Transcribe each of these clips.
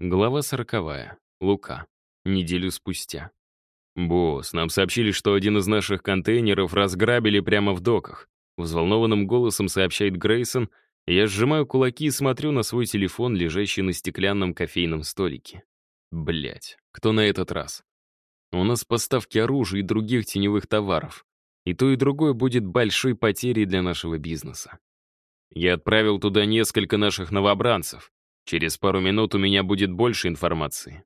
Глава сороковая. Лука. Неделю спустя. «Босс, нам сообщили, что один из наших контейнеров разграбили прямо в доках», взволнованным голосом сообщает Грейсон. Я сжимаю кулаки и смотрю на свой телефон, лежащий на стеклянном кофейном столике. Блять, кто на этот раз? У нас поставки оружия и других теневых товаров. И то, и другое будет большой потерей для нашего бизнеса. Я отправил туда несколько наших новобранцев. Через пару минут у меня будет больше информации.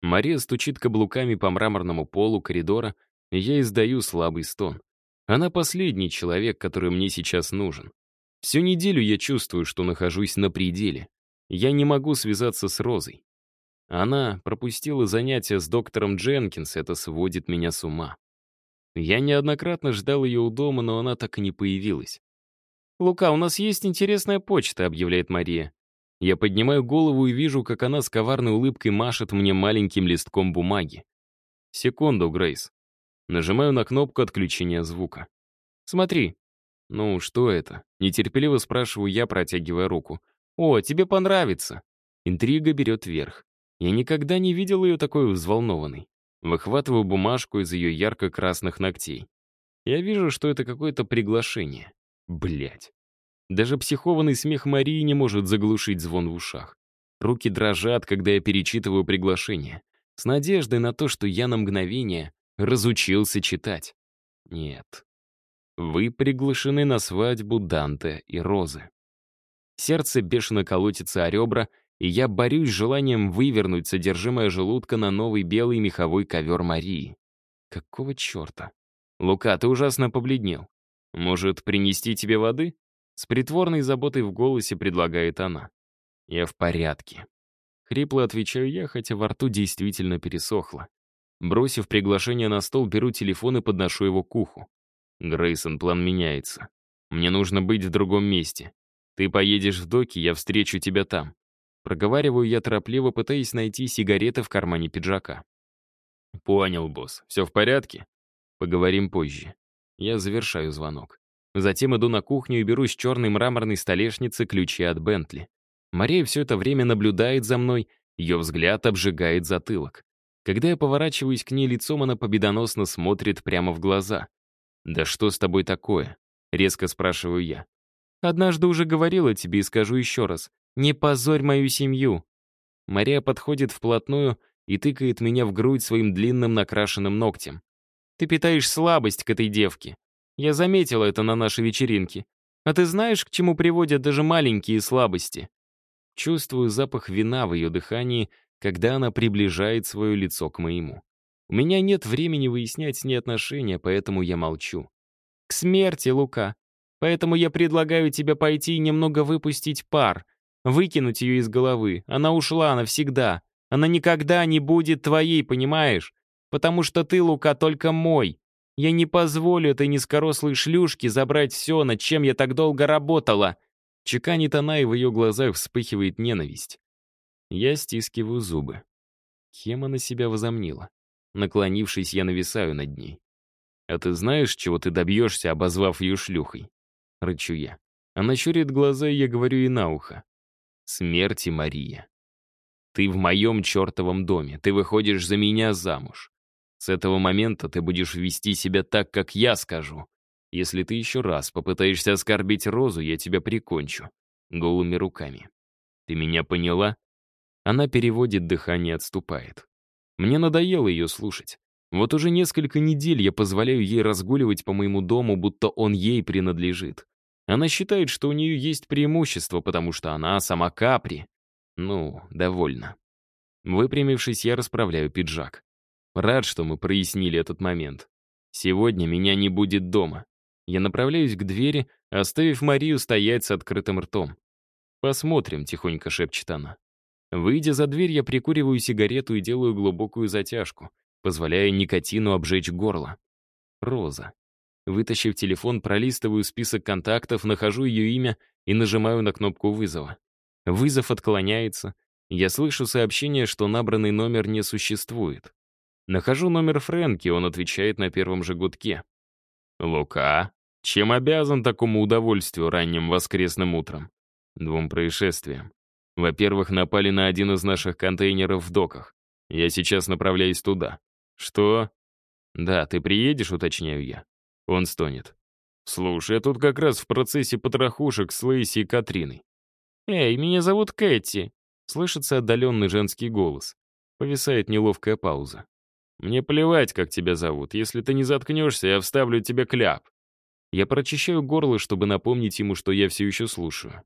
Мария стучит каблуками по мраморному полу коридора, и я издаю слабый стон. Она последний человек, который мне сейчас нужен. Всю неделю я чувствую, что нахожусь на пределе. Я не могу связаться с Розой. Она пропустила занятия с доктором Дженкинс, это сводит меня с ума. Я неоднократно ждал ее у дома, но она так и не появилась. «Лука, у нас есть интересная почта», — объявляет Мария. Я поднимаю голову и вижу, как она с коварной улыбкой машет мне маленьким листком бумаги. Секунду, Грейс. Нажимаю на кнопку отключения звука. Смотри. Ну, что это? Нетерпеливо спрашиваю я, протягивая руку. О, тебе понравится. Интрига берет верх. Я никогда не видел ее такой взволнованной. Выхватываю бумажку из ее ярко-красных ногтей. Я вижу, что это какое-то приглашение. Блять. Даже психованный смех Марии не может заглушить звон в ушах. Руки дрожат, когда я перечитываю приглашение, с надеждой на то, что я на мгновение разучился читать. Нет. Вы приглашены на свадьбу Данте и Розы. Сердце бешено колотится о ребра, и я борюсь с желанием вывернуть содержимое желудка на новый белый меховой ковер Марии. Какого черта? Лука, ты ужасно побледнел. Может, принести тебе воды? С притворной заботой в голосе предлагает она. «Я в порядке». Хрипло отвечаю я, хотя во рту действительно пересохло. Бросив приглашение на стол, беру телефон и подношу его к уху. Грейсон, план меняется. Мне нужно быть в другом месте. Ты поедешь в доки, я встречу тебя там. Проговариваю я торопливо, пытаясь найти сигареты в кармане пиджака. Понял, босс. Все в порядке? Поговорим позже. Я завершаю звонок. Затем иду на кухню и беру с черной мраморной столешницы ключи от Бентли. Мария все это время наблюдает за мной, ее взгляд обжигает затылок. Когда я поворачиваюсь к ней лицом, она победоносно смотрит прямо в глаза. «Да что с тобой такое?» — резко спрашиваю я. «Однажды уже говорила тебе и скажу еще раз. Не позорь мою семью!» Мария подходит вплотную и тыкает меня в грудь своим длинным накрашенным ногтем. «Ты питаешь слабость к этой девке. Я заметила это на нашей вечеринке. А ты знаешь, к чему приводят даже маленькие слабости? Чувствую запах вина в ее дыхании, когда она приближает свое лицо к моему. У меня нет времени выяснять с ней отношения, поэтому я молчу. К смерти, Лука. Поэтому я предлагаю тебе пойти и немного выпустить пар, выкинуть ее из головы. Она ушла навсегда. Она никогда не будет твоей, понимаешь? Потому что ты, Лука, только мой. Я не позволю этой низкорослой шлюшке забрать все, над чем я так долго работала. Чеканит она, и в ее глазах вспыхивает ненависть. Я стискиваю зубы. Кем она себя возомнила? Наклонившись, я нависаю над ней. «А ты знаешь, чего ты добьешься, обозвав ее шлюхой?» Рычу я. Она щурит глаза, и я говорю ей на ухо. «Смерти, Мария. Ты в моем чертовом доме, ты выходишь за меня замуж. С этого момента ты будешь вести себя так, как я скажу. Если ты еще раз попытаешься оскорбить Розу, я тебя прикончу. Голыми руками. Ты меня поняла? Она переводит дыхание отступает. Мне надоело ее слушать. Вот уже несколько недель я позволяю ей разгуливать по моему дому, будто он ей принадлежит. Она считает, что у нее есть преимущество, потому что она сама Капри. Ну, довольно. Выпрямившись, я расправляю пиджак. Рад, что мы прояснили этот момент. Сегодня меня не будет дома. Я направляюсь к двери, оставив Марию стоять с открытым ртом. «Посмотрим», — тихонько шепчет она. Выйдя за дверь, я прикуриваю сигарету и делаю глубокую затяжку, позволяя никотину обжечь горло. Роза. Вытащив телефон, пролистываю список контактов, нахожу ее имя и нажимаю на кнопку вызова. Вызов отклоняется. Я слышу сообщение, что набранный номер не существует. Нахожу номер Фрэнки, он отвечает на первом же гудке. «Лука, чем обязан такому удовольствию ранним воскресным утром?» «Двум происшествиям. Во-первых, напали на один из наших контейнеров в доках. Я сейчас направляюсь туда. Что? Да, ты приедешь, уточняю я. Он стонет. Слушай, я тут как раз в процессе потрохушек с Лейси и Катриной. «Эй, меня зовут Кэти», — слышится отдаленный женский голос. Повисает неловкая пауза. «Мне плевать, как тебя зовут. Если ты не заткнешься, я вставлю тебе кляп». Я прочищаю горло, чтобы напомнить ему, что я все еще слушаю.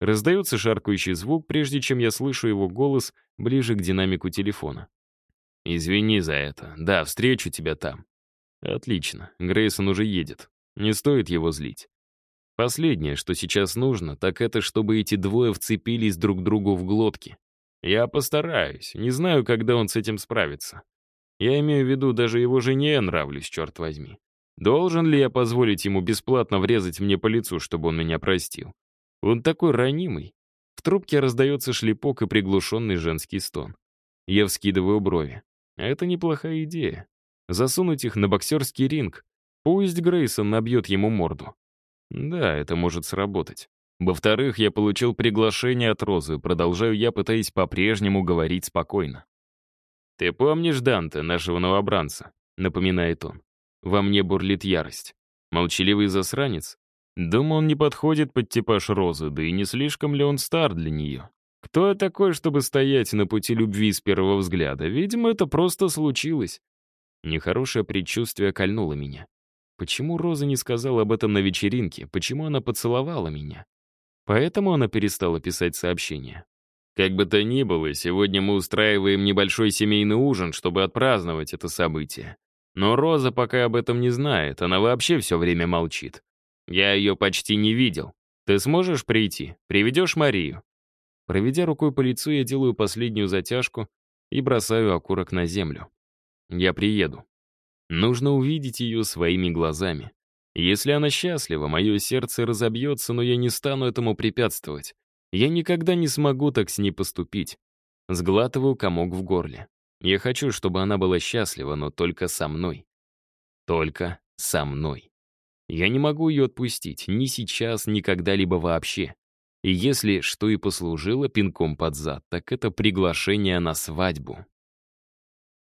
Раздается шаркающий звук, прежде чем я слышу его голос ближе к динамику телефона. «Извини за это. Да, встречу тебя там». «Отлично. Грейсон уже едет. Не стоит его злить. Последнее, что сейчас нужно, так это, чтобы эти двое вцепились друг другу в глотки. Я постараюсь. Не знаю, когда он с этим справится. Я имею в виду, даже его жене нравлюсь, черт возьми. Должен ли я позволить ему бесплатно врезать мне по лицу, чтобы он меня простил? Он такой ранимый. В трубке раздается шлепок и приглушенный женский стон. Я вскидываю брови. Это неплохая идея. Засунуть их на боксерский ринг. Пусть Грейсон набьет ему морду. Да, это может сработать. Во-вторых, я получил приглашение от Розы, продолжаю я, пытаясь по-прежнему говорить спокойно. «Ты помнишь Данте, нашего новобранца?» — напоминает он. Во мне бурлит ярость. Молчаливый засранец? Думаю, он не подходит под типаж Розы, да и не слишком ли он стар для нее. Кто я такой, чтобы стоять на пути любви с первого взгляда? Видимо, это просто случилось. Нехорошее предчувствие кольнуло меня. Почему Роза не сказала об этом на вечеринке? Почему она поцеловала меня? Поэтому она перестала писать сообщения. Как бы то ни было, сегодня мы устраиваем небольшой семейный ужин, чтобы отпраздновать это событие. Но Роза пока об этом не знает, она вообще все время молчит. Я ее почти не видел. Ты сможешь прийти? Приведешь Марию?» Проведя рукой по лицу, я делаю последнюю затяжку и бросаю окурок на землю. Я приеду. Нужно увидеть ее своими глазами. Если она счастлива, мое сердце разобьется, но я не стану этому препятствовать. Я никогда не смогу так с ней поступить. Сглатываю комок в горле. Я хочу, чтобы она была счастлива, но только со мной. Только со мной. Я не могу ее отпустить ни сейчас, ни когда-либо вообще. И если что и послужило пинком под зад, так это приглашение на свадьбу.